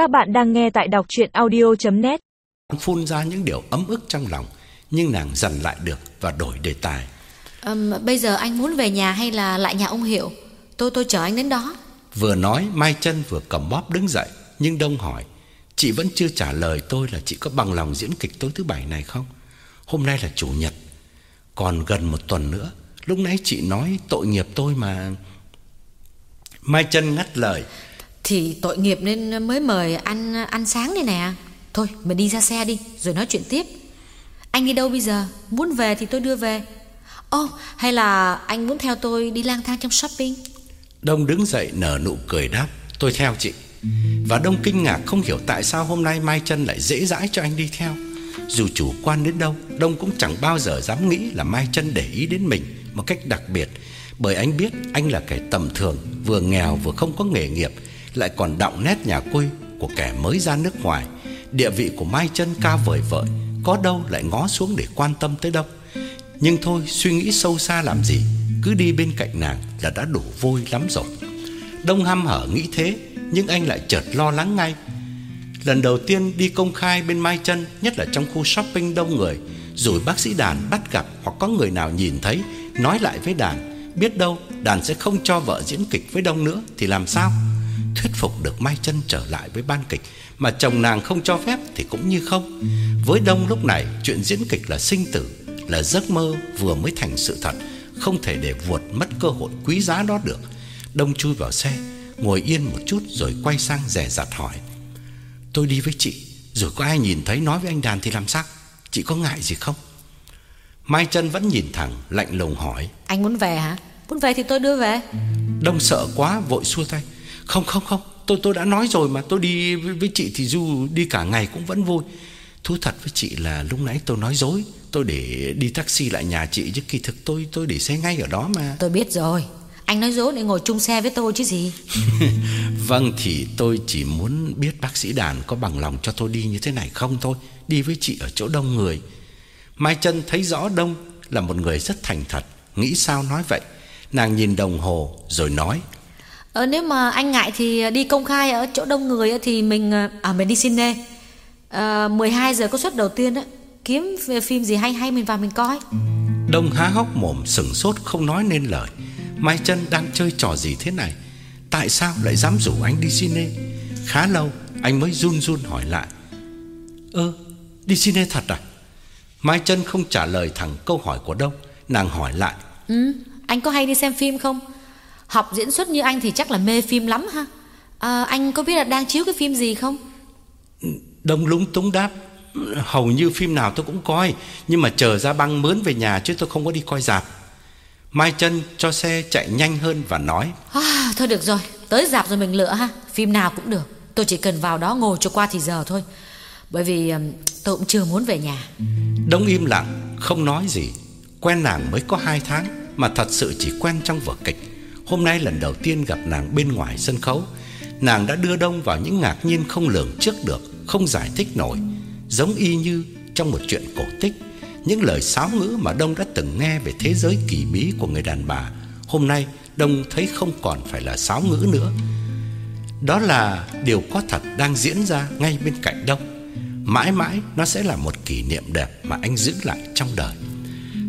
Các bạn đang nghe tại đọc chuyện audio.net Phun ra những điều ấm ức trong lòng Nhưng nàng dần lại được và đổi đề tài. Ừm, bây giờ anh muốn về nhà hay là lại nhà ông Hiệu? Tôi tôi chở anh đến đó. Vừa nói Mai chân vừa cầm bóp đứng dậy Nhưng Đông hỏi Chị vẫn chưa trả lời tôi là chị có bằng lòng diễn kịch tối thứ bảy này không? Hôm nay là chủ nhật Còn gần một tuần nữa. Lúc nãy chị nói tội nghiệp tôi mà. Mai chân ngắt lời thì tội nghiệp nên mới mời ăn ăn sáng đây nè. Thôi mình đi ra xe đi, Rồi nói chuyện tiếp. Anh đi đâu bây giờ? Muốn về thì tôi đưa về. Ồ hay là anh muốn theo tôi đi lang thang trong shopping? Đông đứng dậy nở nụ cười đáp, Tôi theo chị. Và Đông kinh ngạc không hiểu tại sao hôm nay Mai chân lại dễ dãi cho anh đi theo. Dù chủ quan đến đâu, Đông cũng chẳng bao giờ dám nghĩ là Mai chân để ý đến mình Một cách đặc biệt, Bởi anh biết anh là kẻ tầm thường, Vừa nghèo vừa không có nghề nghiệp lại còn đọng nét nhà quê Của kẻ mới ra nước ngoài. Địa vị của Mai chân cao vời vợi, Có đâu lại ngó xuống để quan tâm tới đâu. Nhưng thôi, suy nghĩ sâu xa làm gì, Cứ đi bên cạnh nàng là đã đủ vui lắm rồi. Đông hăm hở nghĩ thế, Nhưng anh lại chợt lo lắng ngay. Lần đầu tiên đi công khai bên Mai chân Nhất là trong khu shopping đông người, Rồi bác sĩ đàn bắt gặp Hoặc có người nào nhìn thấy, Nói lại với đàn, Biết đâu đàn sẽ không cho vợ diễn kịch với Đông nữa Thì làm sao? Thuyết phục được Mai chân trở lại với ban kịch Mà chồng nàng không cho phép thì cũng như không. Với Đông lúc này Chuyện diễn kịch là sinh tử Là giấc mơ vừa mới thành sự thật Không thể để vuột mất cơ hội quý giá đó được. Đông chui vào xe Ngồi yên một chút rồi quay sang rẻ rặt hỏi Tôi đi với chị Rồi có ai nhìn thấy nói với anh Đàn thì làm sao? Chị có ngại gì không? Mai chân vẫn nhìn thẳng lạnh lùng hỏi Anh muốn về hả? Muốn về thì tôi đưa về. Đông sợ quá vội xua tay Không không không. Tôi tôi đã nói rồi mà. Tôi đi với, với chị thì dù đi cả ngày cũng vẫn vui. Thú thật với chị là lúc nãy tôi nói dối. Tôi để đi taxi lại nhà chị Chứ kỳ thực tôi tôi để xe ngay ở đó mà. Tôi biết rồi. Anh nói dối để ngồi chung xe với tôi chứ gì? Vâng thì tôi chỉ muốn biết bác sĩ đàn có bằng lòng cho tôi đi như thế này không thôi. Đi với chị ở chỗ đông người. Mai chân thấy rõ Đông là một người rất thành thật. Nghĩ sao nói vậy? Nàng nhìn đồng hồ rồi nói Ờ nếu mà anh ngại thì đi công khai ở chỗ đông người thì mình à mình đi cine. À, 12 giờ có suất đầu tiên á, kiếm phim gì hay hay mình vào mình coi. Đông há hốc mồm sững sốt không nói nên lời. Mai chân đang chơi trò gì thế này? Tại sao lại dám rủ anh đi cine? Khá lâu Anh mới run run hỏi lại. Ơ đi cine thật à? Mai chân không trả lời thẳng câu hỏi của Đông. Nàng hỏi lại. Ừ, anh có hay đi xem phim không? Học diễn xuất như anh thì chắc là mê phim lắm ha. À, anh có biết là đang chiếu cái phim gì không? Đông lúng túng đáp Hầu như phim nào tôi cũng coi Nhưng mà chờ ra băng mướn về nhà Chứ tôi không có đi coi dạp Mai chân cho xe chạy nhanh hơn và nói À, thôi được rồi, tới dạp rồi mình lựa ha. Phim nào cũng được. Tôi chỉ cần vào đó ngồi cho qua thì giờ thôi. Bởi vì tôi cũng chưa muốn về nhà. Đông im lặng Không nói gì Quen nàng mới có 2 tháng Mà thật sự chỉ quen trong vở kịch Hôm nay lần đầu tiên gặp nàng bên ngoài sân khấu. Nàng đã đưa Đông vào những ngạc nhiên không lường trước được, Không giải thích nổi. Giống y như trong một chuyện cổ tích, Những lời sáo ngữ mà Đông đã từng nghe Về thế giới kỳ bí của người đàn bà. Hôm nay, Đông thấy không còn phải là sáo ngữ nữa. Đó là điều có thật đang diễn ra ngay bên cạnh Đông. Mãi mãi, nó sẽ là một kỷ niệm đẹp mà anh giữ lại trong đời.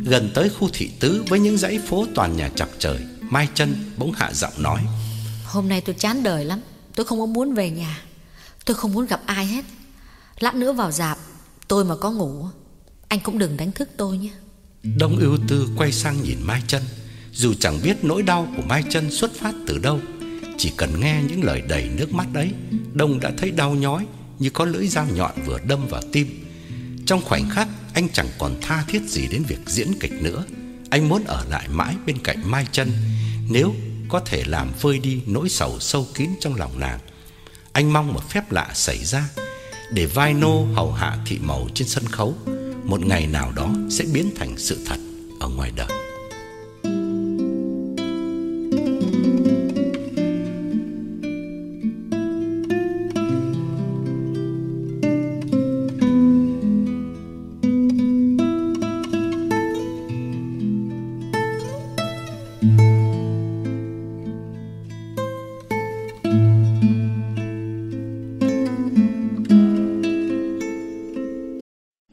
Gần tới khu thị tứ với những dãy phố toàn nhà chọc trời Mai chân bỗng hạ giọng nói Hôm nay tôi chán đời lắm. Tôi không có muốn về nhà. Tôi không muốn gặp ai hết. Lát nữa vào dạp, tôi mà có ngủ, anh cũng đừng đánh thức tôi nhé. Đông ưu tư quay sang nhìn Mai chân Dù chẳng biết nỗi đau của Mai chân xuất phát từ đâu Chỉ cần nghe những lời đầy nước mắt ấy Đông đã thấy đau nhói Như có lưỡi dao nhọn vừa đâm vào tim Trong khoảnh khắc Anh chẳng còn tha thiết gì đến việc diễn kịch nữa Anh muốn ở lại mãi bên cạnh Mai chân nếu có thể làm vơi đi nỗi sầu sâu kín trong lòng nàng, Anh mong một phép lạ xảy ra, Để vai nô hầu hạ thị mầu trên sân khấu, Một ngày nào đó sẽ biến thành sự thật ở ngoài đời.